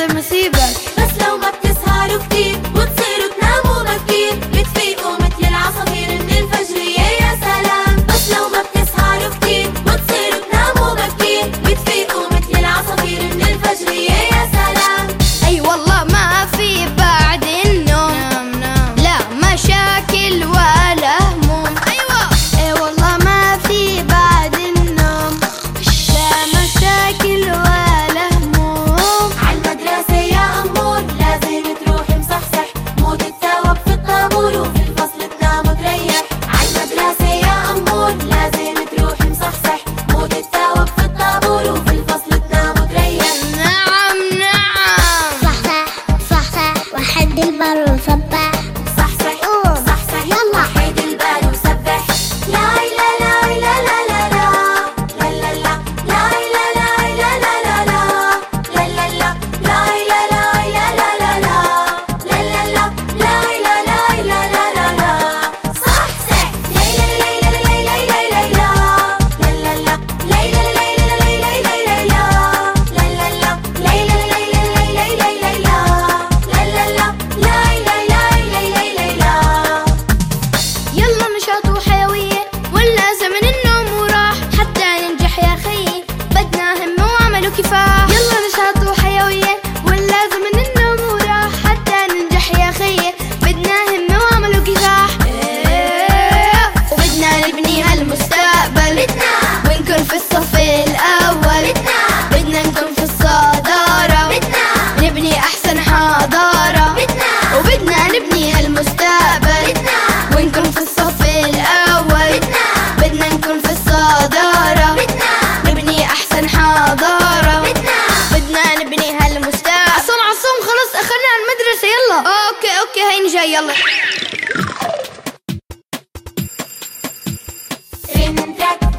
fazer-me se bem. جاي يلا رنتك